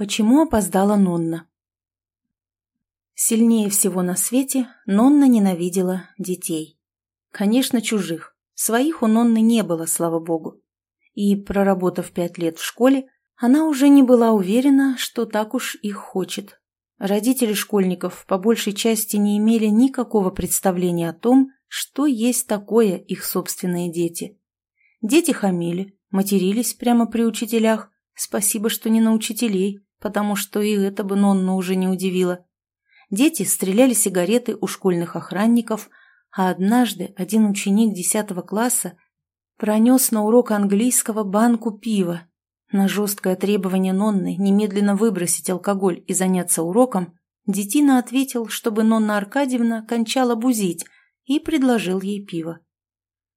Почему опоздала Нонна? Сильнее всего на свете Нонна ненавидела детей. Конечно, чужих. Своих у Нонны не было, слава богу. И, проработав пять лет в школе, она уже не была уверена, что так уж их хочет. Родители школьников по большей части не имели никакого представления о том, что есть такое их собственные дети. Дети хамили, матерились прямо при учителях, спасибо, что не на учителей, потому что и это бы Нонну уже не удивило. Дети стреляли сигареты у школьных охранников, а однажды один ученик десятого класса пронес на урок английского банку пива. На жесткое требование Нонны немедленно выбросить алкоголь и заняться уроком, детина ответил, чтобы Нонна Аркадьевна кончала бузить, и предложил ей пиво.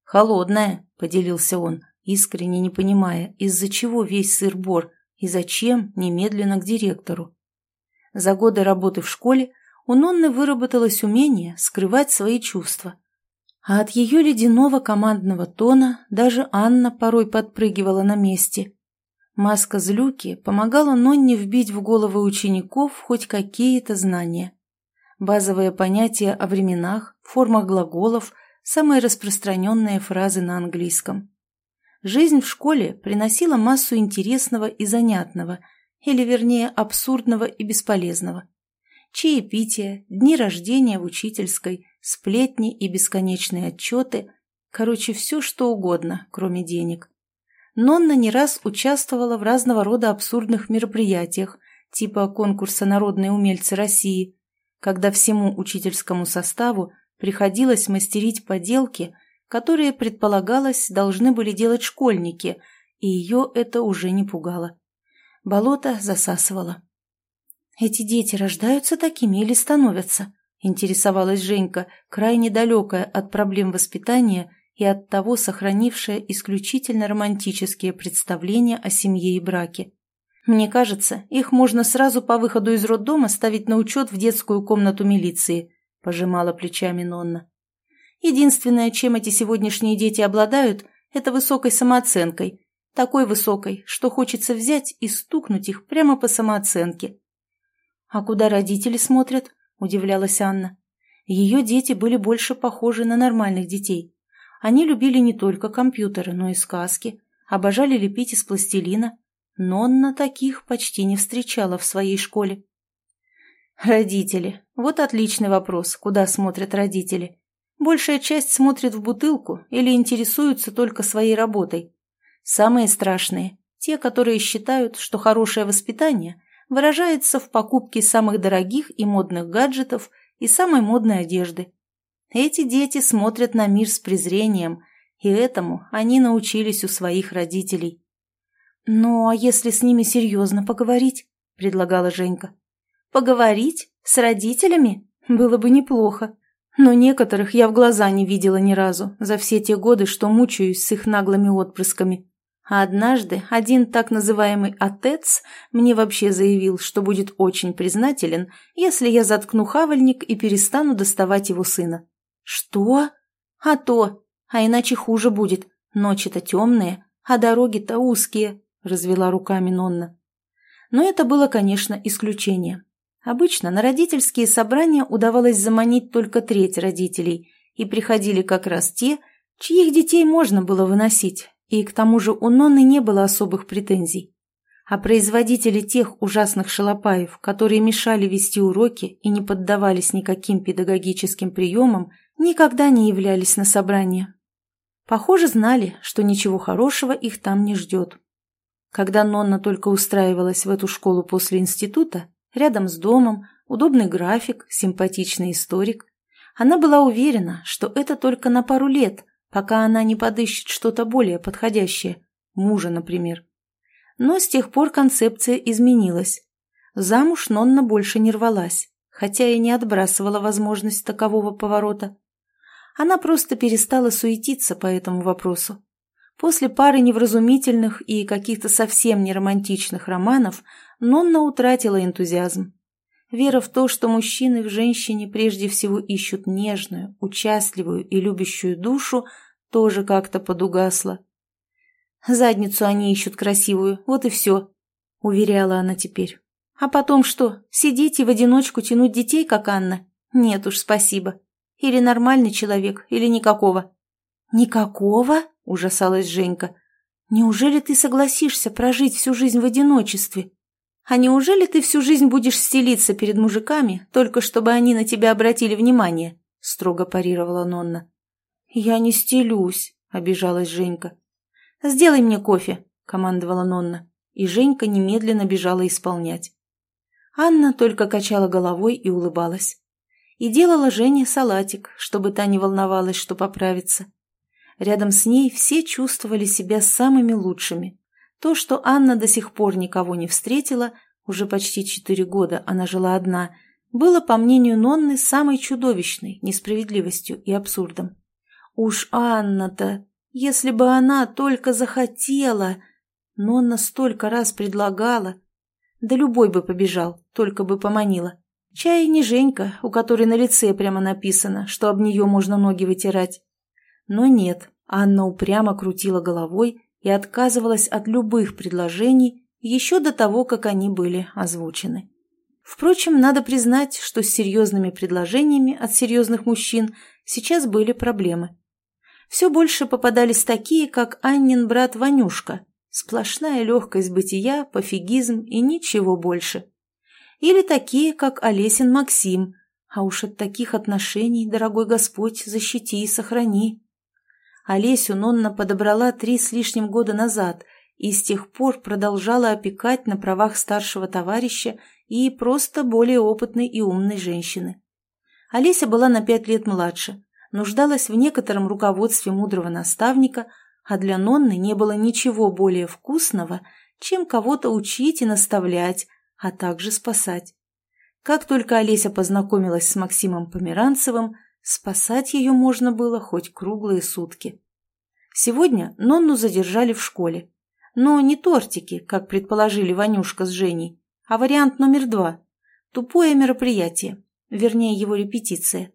«Холодное», — поделился он, искренне не понимая, из-за чего весь сыр-бор и зачем немедленно к директору. За годы работы в школе у Нонны выработалось умение скрывать свои чувства. А от ее ледяного командного тона даже Анна порой подпрыгивала на месте. Маска злюки помогала Нонне вбить в головы учеников хоть какие-то знания. Базовые понятия о временах, формах глаголов, самые распространенные фразы на английском. Жизнь в школе приносила массу интересного и занятного, или вернее абсурдного и бесполезного чаепития, дни рождения в учительской, сплетни и бесконечные отчеты, короче, все что угодно, кроме денег. Нонна не раз участвовала в разного рода абсурдных мероприятиях, типа конкурса «Народные умельцы России», когда всему учительскому составу приходилось мастерить поделки, которые, предполагалось, должны были делать школьники, и ее это уже не пугало. Болото засасывало. «Эти дети рождаются такими или становятся?» – интересовалась Женька, крайне далекая от проблем воспитания и от того сохранившая исключительно романтические представления о семье и браке. «Мне кажется, их можно сразу по выходу из роддома ставить на учет в детскую комнату милиции», – пожимала плечами Нонна. «Единственное, чем эти сегодняшние дети обладают, это высокой самооценкой, такой высокой, что хочется взять и стукнуть их прямо по самооценке. «А куда родители смотрят?» – удивлялась Анна. Ее дети были больше похожи на нормальных детей. Они любили не только компьютеры, но и сказки, обожали лепить из пластилина. Нонна таких почти не встречала в своей школе. Родители. Вот отличный вопрос, куда смотрят родители. Большая часть смотрит в бутылку или интересуются только своей работой. Самые страшные – те, которые считают, что хорошее воспитание выражается в покупке самых дорогих и модных гаджетов и самой модной одежды. Эти дети смотрят на мир с презрением, и этому они научились у своих родителей. «Ну, а если с ними серьезно поговорить?» – предлагала Женька. «Поговорить? С родителями? Было бы неплохо. Но некоторых я в глаза не видела ни разу за все те годы, что мучаюсь с их наглыми отпрысками. А однажды один так называемый «отец» мне вообще заявил, что будет очень признателен, если я заткну хавальник и перестану доставать его сына. «Что?» «А то! А иначе хуже будет. Ночи-то темные, а дороги-то узкие», — развела руками Нонна. Но это было, конечно, исключение. Обычно на родительские собрания удавалось заманить только треть родителей, и приходили как раз те, чьих детей можно было выносить, и к тому же у Нонны не было особых претензий. А производители тех ужасных шалопаев, которые мешали вести уроки и не поддавались никаким педагогическим приемам, никогда не являлись на собрания. Похоже, знали, что ничего хорошего их там не ждет. Когда Нонна только устраивалась в эту школу после института, рядом с домом, удобный график, симпатичный историк, она была уверена, что это только на пару лет, пока она не подыщет что-то более подходящее, мужа, например. Но с тех пор концепция изменилась. Замуж Нонна больше не рвалась, хотя и не отбрасывала возможность такового поворота. Она просто перестала суетиться по этому вопросу. После пары невразумительных и каких-то совсем не романтичных романов Нонна утратила энтузиазм. Вера в то, что мужчины в женщине прежде всего ищут нежную, участливую и любящую душу, тоже как-то подугасла. «Задницу они ищут красивую, вот и все», — уверяла она теперь. А потом что, сидеть и в одиночку тянуть детей, как Анна? Нет уж, спасибо. Или нормальный человек, или никакого. Никакого? Ужасалась Женька. Неужели ты согласишься прожить всю жизнь в одиночестве? А неужели ты всю жизнь будешь стелиться перед мужиками, только чтобы они на тебя обратили внимание? Строго парировала Нонна. Я не стелюсь, обижалась Женька. Сделай мне кофе, командовала Нонна, и Женька немедленно бежала исполнять. Анна только качала головой и улыбалась. И делала Жене салатик, чтобы та не волновалась, что поправится. Рядом с ней все чувствовали себя самыми лучшими. То, что Анна до сих пор никого не встретила, уже почти четыре года она жила одна, было, по мнению Нонны, самой чудовищной несправедливостью и абсурдом. Уж Анна-то, если бы она только захотела... Нонна столько раз предлагала. Да любой бы побежал, только бы поманила. Чай не Женька, у которой на лице прямо написано, что об нее можно ноги вытирать. Но нет, Анна упрямо крутила головой и отказывалась от любых предложений еще до того, как они были озвучены. Впрочем, надо признать, что с серьезными предложениями от серьезных мужчин сейчас были проблемы. Все больше попадались такие, как Аннин брат Ванюшка. Сплошная легкость бытия, пофигизм и ничего больше. Или такие, как Олесин Максим. А уж от таких отношений, дорогой Господь, защити и сохрани. Олесю Нонна подобрала три с лишним года назад и с тех пор продолжала опекать на правах старшего товарища и просто более опытной и умной женщины. Олеся была на пять лет младше, нуждалась в некотором руководстве мудрого наставника, а для Нонны не было ничего более вкусного, чем кого-то учить и наставлять, а также спасать. Как только Олеся познакомилась с Максимом Померанцевым, Спасать ее можно было хоть круглые сутки. Сегодня Нонну задержали в школе. Но не тортики, как предположили Ванюшка с Женей, а вариант номер два. Тупое мероприятие, вернее его репетиция.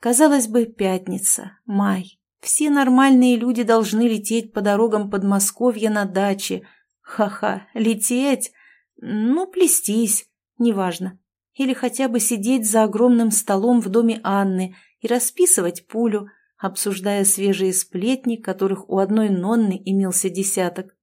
Казалось бы, пятница, май. Все нормальные люди должны лететь по дорогам Подмосковья на даче. Ха-ха, лететь? Ну, плестись, неважно. Или хотя бы сидеть за огромным столом в доме Анны и расписывать пулю, обсуждая свежие сплетни, которых у одной Нонны имелся десяток.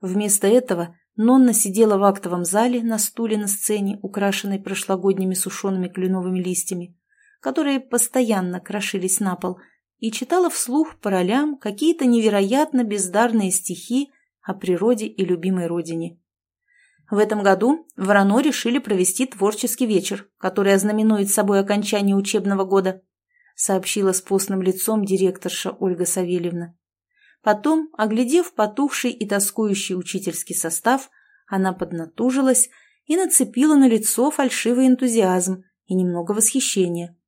Вместо этого Нонна сидела в актовом зале на стуле на сцене, украшенной прошлогодними сушеными кленовыми листьями, которые постоянно крошились на пол, и читала вслух по ролям какие-то невероятно бездарные стихи о природе и любимой родине. В этом году в РАНО решили провести творческий вечер, который ознаменует собой окончание учебного года сообщила с постным лицом директорша Ольга Савельевна. Потом, оглядев потухший и тоскующий учительский состав, она поднатужилась и нацепила на лицо фальшивый энтузиазм и немного восхищения.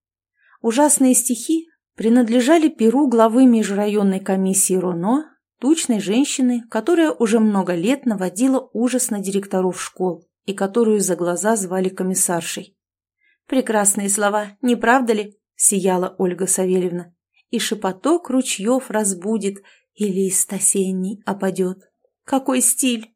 Ужасные стихи принадлежали перу главы межрайонной комиссии РОНО, тучной женщины, которая уже много лет наводила ужас на директоров школ и которую за глаза звали комиссаршей. Прекрасные слова, не правда ли? сияла Ольга Савельевна. И шепоток ручьев разбудит, и лист осенний опадет. Какой стиль!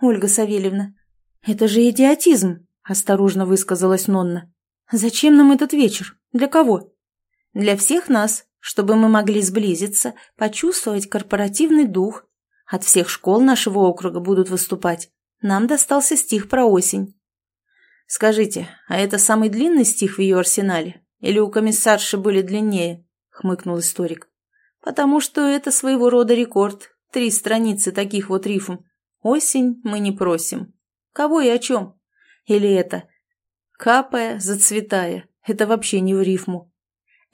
Ольга Савельевна, это же идиотизм, осторожно высказалась Нонна. Зачем нам этот вечер? Для кого? Для всех нас, чтобы мы могли сблизиться, почувствовать корпоративный дух. От всех школ нашего округа будут выступать. Нам достался стих про осень. Скажите, а это самый длинный стих в ее арсенале? Или у комиссарши были длиннее?» — хмыкнул историк. «Потому что это своего рода рекорд. Три страницы таких вот рифм. Осень мы не просим. Кого и о чем? Или это? Капая, зацветая. Это вообще не в рифму.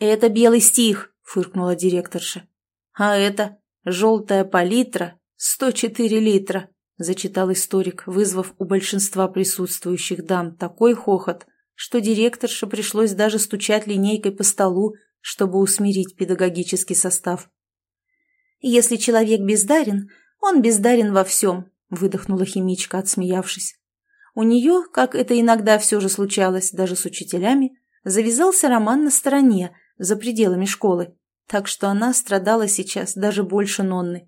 «Это белый стих», — фыркнула директорша. «А это желтая палитра, 104 литра», — зачитал историк, вызвав у большинства присутствующих дам такой хохот, что директорше пришлось даже стучать линейкой по столу, чтобы усмирить педагогический состав. «Если человек бездарен, он бездарен во всем», — выдохнула химичка, отсмеявшись. У нее, как это иногда все же случалось, даже с учителями, завязался роман на стороне, за пределами школы, так что она страдала сейчас даже больше Нонны.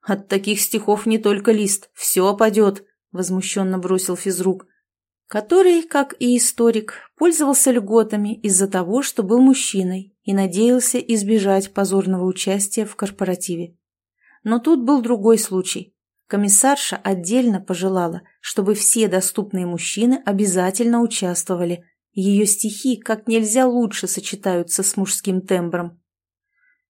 «От таких стихов не только лист, все опадет», — возмущенно бросил физрук, который, как и историк, пользовался льготами из-за того, что был мужчиной и надеялся избежать позорного участия в корпоративе. Но тут был другой случай. Комиссарша отдельно пожелала, чтобы все доступные мужчины обязательно участвовали. Ее стихи как нельзя лучше сочетаются с мужским тембром.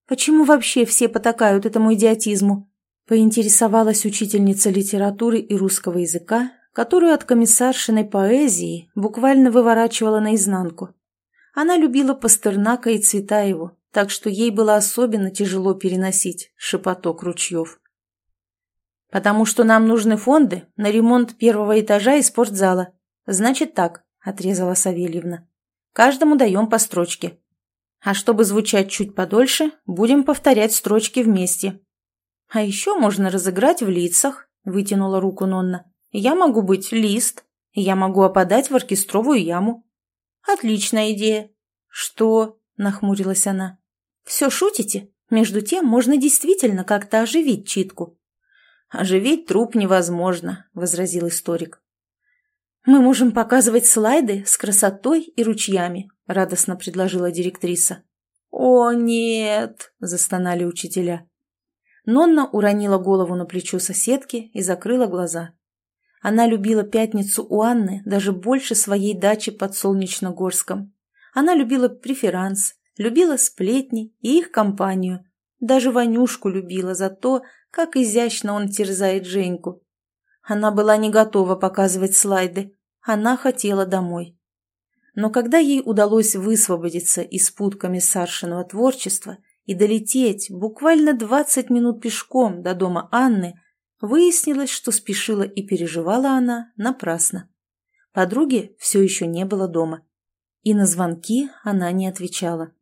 «Почему вообще все потакают этому идиотизму?» поинтересовалась учительница литературы и русского языка, которую от комиссаршиной поэзии буквально выворачивала наизнанку. Она любила Пастернака и Цветаеву, так что ей было особенно тяжело переносить шепоток ручьев. «Потому что нам нужны фонды на ремонт первого этажа и спортзала. Значит так», — отрезала Савельевна. «Каждому даем по строчке. А чтобы звучать чуть подольше, будем повторять строчки вместе. А еще можно разыграть в лицах», — вытянула руку Нонна. «Я могу быть лист, я могу опадать в оркестровую яму». «Отличная идея». «Что?» — нахмурилась она. «Все шутите? Между тем можно действительно как-то оживить читку». «Оживить труп невозможно», — возразил историк. «Мы можем показывать слайды с красотой и ручьями», — радостно предложила директриса. «О, нет!» — застонали учителя. Нонна уронила голову на плечо соседки и закрыла глаза. Она любила пятницу у Анны даже больше своей дачи под Солнечногорском. Она любила преферанс, любила сплетни и их компанию. Даже Ванюшку любила за то, как изящно он терзает Женьку. Она была не готова показывать слайды. Она хотела домой. Но когда ей удалось высвободиться из пут комиссаршиного творчества и долететь буквально 20 минут пешком до дома Анны, выяснилось, что спешила и переживала она напрасно. Подруги все еще не было дома. И на звонки она не отвечала.